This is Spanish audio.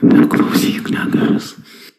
De acuerdo.